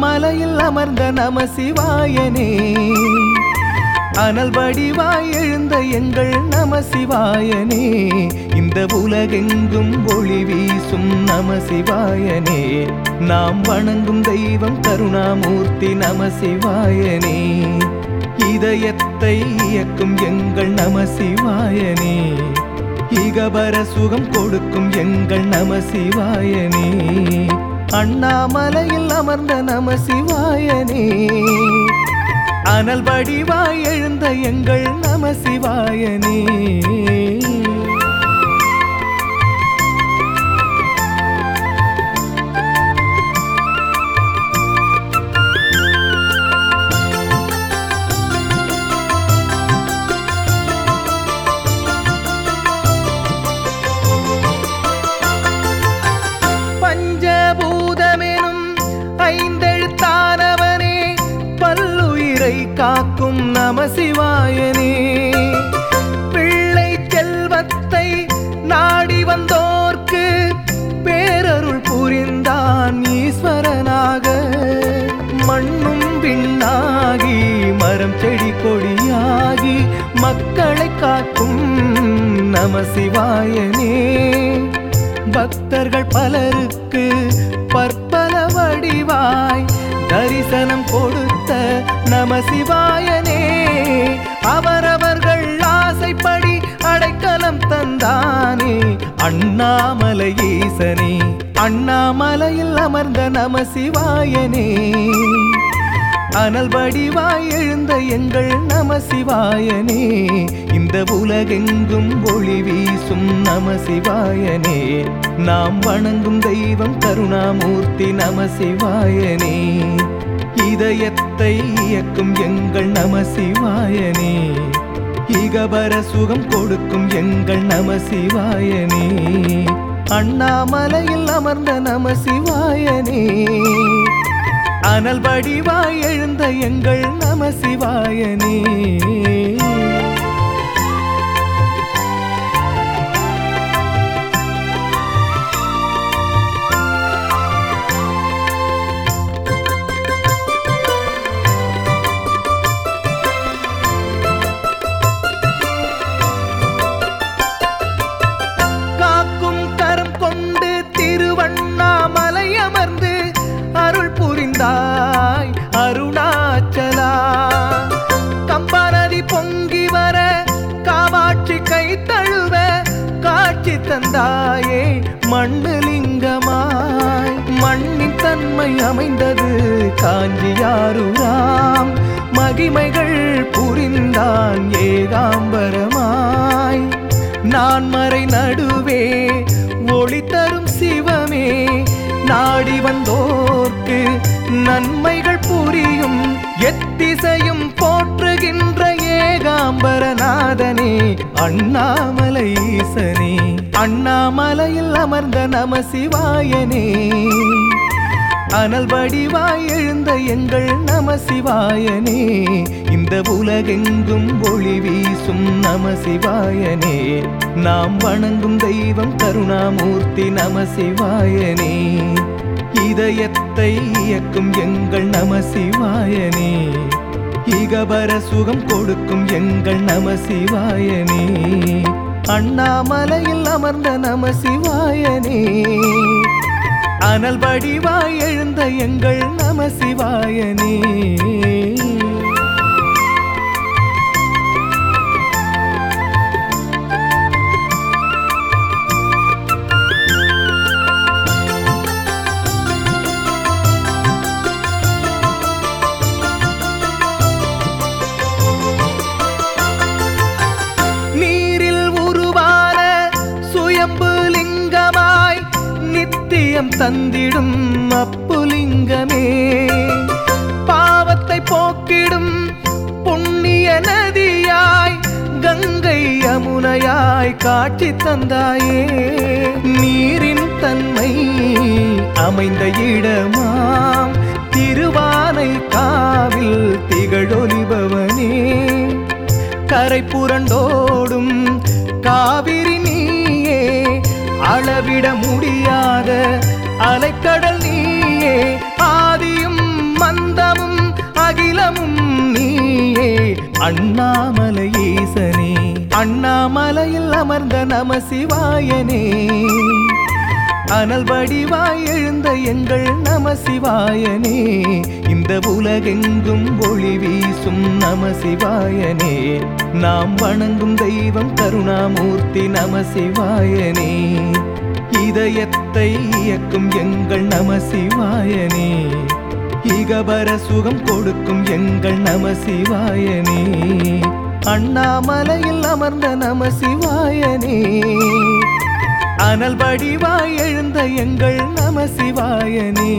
அண்ணாமலையில் அமர்ந்த நம சிவாயனே. அனல் வடிவாய் எழுந்த எங்கள் நம சிவாயனே. இந்த உலகெங்கும் ஒளி வீசும் நம சிவாயனே. நாம் வணங்கும் தெய்வம் கருணாமூர்த்தி நம சிவாயனே. இதயத்தை இயக்கும் எங்கள் நம சிவாயனே. இகபர சுகம் கொடுக்கும் எங்கள் நம சிவாயனே. அண்ணாமலையில் அமர்ந்த நம சிவாயனே. அனல் வடிவாய் எழுந்த எங்கள் நம சிவாயனே. நாயனே பிள்ளை செல்வத்தை நாடி வந்தோர்க்கு பேரருள் புரிந்தான் ஈஸ்வரனாக. மண்ணும் பின்னாகி மரம் செடி கொடியாகி மக்களை காக்கும் நம சிவாயனே. பக்தர்கள் பலருக்கு பற்பல வடிவாய் தரிசனம் கொடுத்த நம சிவாயனே. அவரவர்கள் ஆசைப்படி அடைக்கலம் தந்தானே. அண்ணாமலை ஈசனே அண்ணாமலையில் அமர்ந்த நம சிவாயனே. அனல் வடிவாய் எழுந்த எங்கள் நம சிவாயனே. இந்த உலகெங்கும் ஒளி வீசும் நம சிவாயனே. நாம் வணங்கும் தெய்வம் கருணாமூர்த்தி நம சிவாயனே. இதயத்தை இயக்கும் எங்கள் நம சிவாயனே இகபர சுகம் கொடுக்கும் எங்கள் நம சிவாயனே அண்ணாமலையில் அமர்ந்த நம சிவாயனே அனல் வடிவாய் எழுந்த எங்கள் நம சிவாயனே தந்தாயே மண்ணுலிங்கமாய் மண்ணின் தன்மை அமைந்தது காஞ்சியாருராம். மகிமைகள் புரிந்தான் ஏகாம்பரமாய் நான் மறை நடுவே ஒளி தரும் சிவமே. நாடி வந்தோர்க்கு நன்மைகள் புரியும் எத்திசையும் போற்றுகின்ற ஏகாம்பரநாதனே அண்ணாமலை ஈசனே. அண்ணாமலையில் அமர்ந்த நம சிவாயனே. அனல் வடிவாய் எழுந்த எங்கள் நம சிவாயனே. இந்த உலகெங்கும் ஒளி வீசும் நம சிவாயனே. நாம் வணங்கும் தெய்வம் கருணாமூர்த்தி நம சிவாயனே. இதயத்தை இயக்கும் எங்கள் நம சிவாயனே. இகபர சுகம் கொடுக்கும் எங்கள் நம சிவாயனே. அண்ணாமலையில் அமர்ந்த நம சிவாயனே. அனல் வடிவாய் எழுந்த எங்கள் நம சிவாயனே. ஐயம் தந்திடும் அப்புலிங்கமே. பாவத்தை போக்கிடும் புண்ணிய நதியாய் கங்கை யமுனையாய் காட்சி தந்தாயே. நீரின் தன்மை அமைந்த இடமாம் திருவானை காவில் திகழொலிபவனே கரை புரண்டோடும் காவிரி நீயே அளவிட முடியாத அண்ணாமலை ஈசனே அண்ணாமலையில் அமர்ந்த நம சிவாயனே. அனல் வடிவாய் எழுந்த எங்கள் நம சிவாயனே. இந்த உலகெங்கும் ஒளி வீசும் நம சிவாயனே. நாம் வணங்கும் தெய்வம் கருணாமூர்த்தி நம சிவாயனே. இதயத்தை இயக்கும் எங்கள் நம சிவாயனே. இகபர சுகம் கொடுக்கும் எங்கள் நம சிவாயனே அண்ணாமலையில் அமர்ந்த நம சிவாயனே அனல் வடிவாய் எழுந்த எங்கள் நம சிவாயனே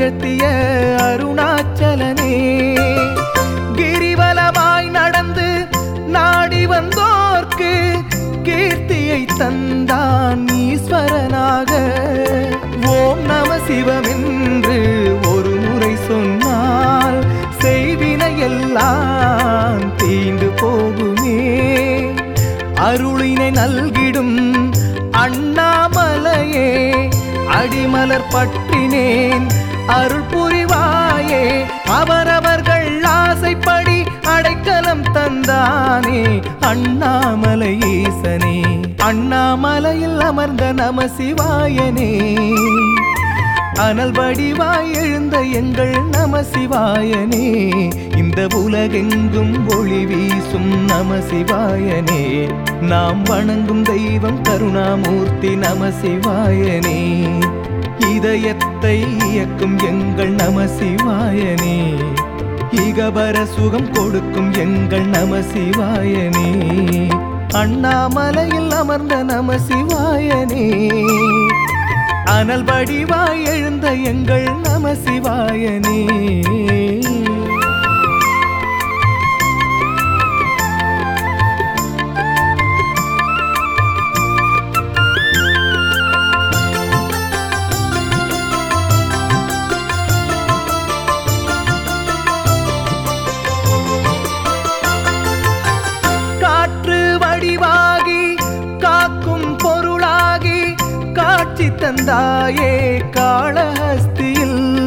நிகழ்த்திய அருணாச்சலனே கிரிவலமாய் நடந்து நாடி வந்தோர்க்கு கீர்த்தியை தந்தான் ஈஸ்வரனாக. ஓம் நம சிவமென்று ஒரு முறை சொன்னால் செய்வினை எல்லாம் தீண்டு போகுமே. அருளினை நல்கிடும் மலர் பற்றினேன். அருள் புரிவாயே அவரவர்கள் ஆசைப்படி அடைக்கலம் தந்தானே. அண்ணாமலை ஈசனே அண்ணாமலையில் அமர்ந்த நம சிவாயனே. அனல் வடிவாய் எழுந்த எங்கள் நம சிவாயனே. இந்த உலகெங்கும் ஒளி வீசும் நம சிவாயனே. நாம் வணங்கும் தெய்வம் கருணாமூர்த்தி நம சிவாயனே. இதயத்தை இயக்கும் எங்கள் நம சிவாயனே இகபர சுகம் கொடுக்கும் எங்கள் நம சிவாயனே அண்ணாமலையில் அமர்ந்த நம சிவாயனே அனல் வடிவாய் எழுந்த எங்கள் நம சிவாயனே தந்தாயே காளஹஸ்தியில்.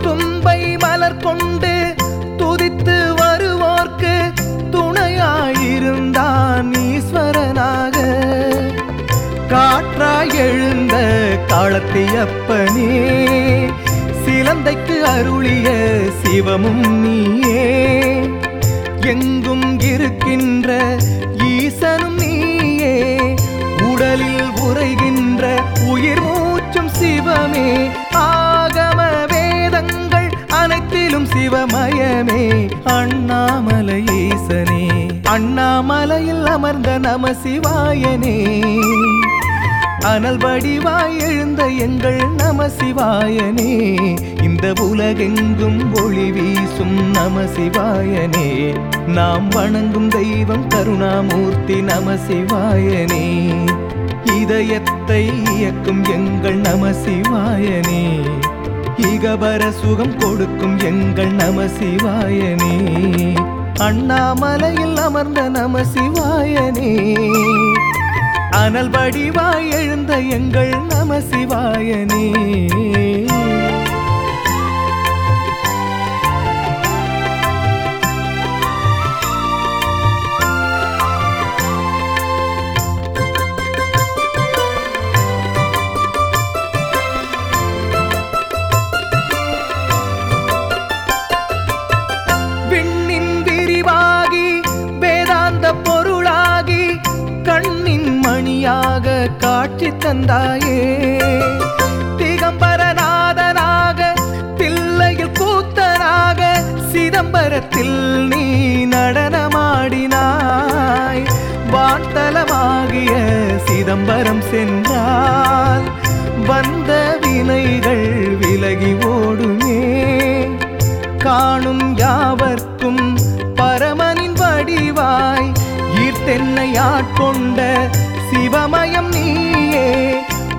தும்பை மலர் கொண்டு துதித்து வருவோர்க்கு துணையாயிருந்தான் ஈஸ்வரனாக. காற்றாய் எழுந்த காலத்தியப்பனே சிலந்தைக்கு அருளிய சிவமும் நீயே. எங்கும் இருக்கின்ற ஈசனும் நீயே உடலில் உயிர் மூச்சும் சிவமே. ஆகம வேதங்கள் அனைத்திலும் சிவமயமே. அண்ணாமலை ஈசனே அண்ணாமலையில் அமர்ந்த நம சிவாயனே. அனல் வடிவாய் எழுந்த எங்கள் நம சிவாயனே. இந்த உலகெங்கும் ஒளி வீசும் நம சிவாயனே. நாம் வணங்கும் தெய்வம் கருணாமூர்த்தி நம சிவாயனே. இதயத்தை இயக்கும் எங்கள் நம சிவாயனே. இகபர சுகம் கொடுக்கும் எங்கள் நம சிவாயனே. அண்ணாமலையில் அமர்ந்த நம சிவாயனே. அனல் வடிவாய் எழுந்த எங்கள் நம சிவாயனே. சிவமயம் நீயே.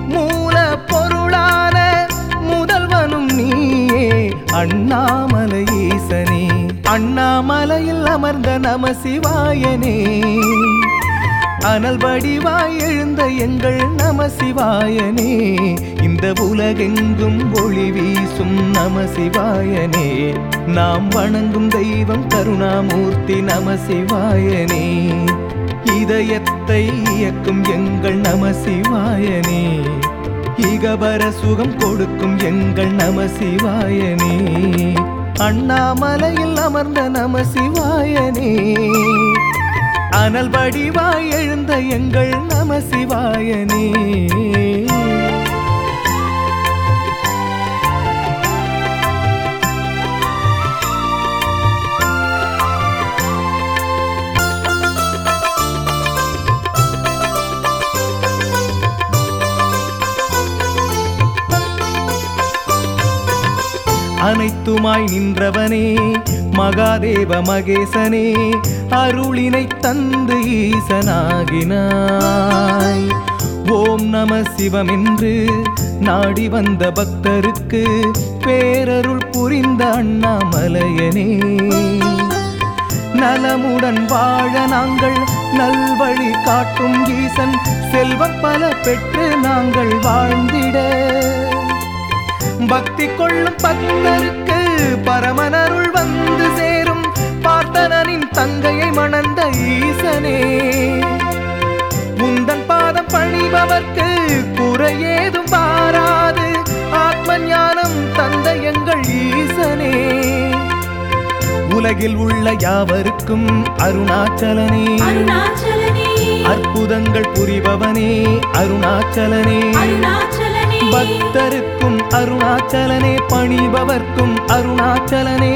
மூல பொருளான முதல்வனும் நீயே. அண்ணாமலை ஈசனே அண்ணாமலையில் அமர்ந்த நம சிவாயனே. அனல் வடிவாய் எழுந்த எங்கள் நம சிவாயனே. இந்த உலகெங்கும் ஒளி வீசும் நம சிவாயனே. நாம் வணங்கும் தெய்வம் கருணாமூர்த்தி நம சிவாயனே. இதயத்தை இயக்கும் எங்கள் நம சிவாயனே இகபர சுகம் கொடுக்கும் எங்கள் நம சிவாயனே அண்ணாமலையில் அமர்ந்த நம சிவாயனே அனல் வடிவாய் எழுந்த எங்கள் நம சிவாயனே அனைத்துமாய் நின்றவனே மகாதேவ மகேசனே அருளினை தந்து ஈசனாகினாய். ஓம் நம சிவமென்று நாடி வந்த பக்தருக்கு பேரருள் புரிந்த அண்ணாமலையனே. நலமுடன் வாழ நாங்கள் நல்வழி காட்டும் ஈசன் செல்வம் பல பெற்று நாங்கள் வாழ்ந்திட. பக்தி கொள்ளும் பக்தருக்கு பரமனருள் வந்து சேரும் பார்த்தனனின் தங்கையை மணந்த ஈசனே. முந்தன் பாதம் பணிபவர்க்கு குறையேதும் பாராது. ஆத்ம ஞானம் தந்த எங்கள் ஈசனே. உலகில் உள்ள யாவருக்கும் அருணாச்சலனே. அற்புதங்கள் புரிபவனே அருணாச்சலனே. பக்தருக்கும் அருணாச்சலனே பணிபவர்க்கும் அருணாச்சலனே.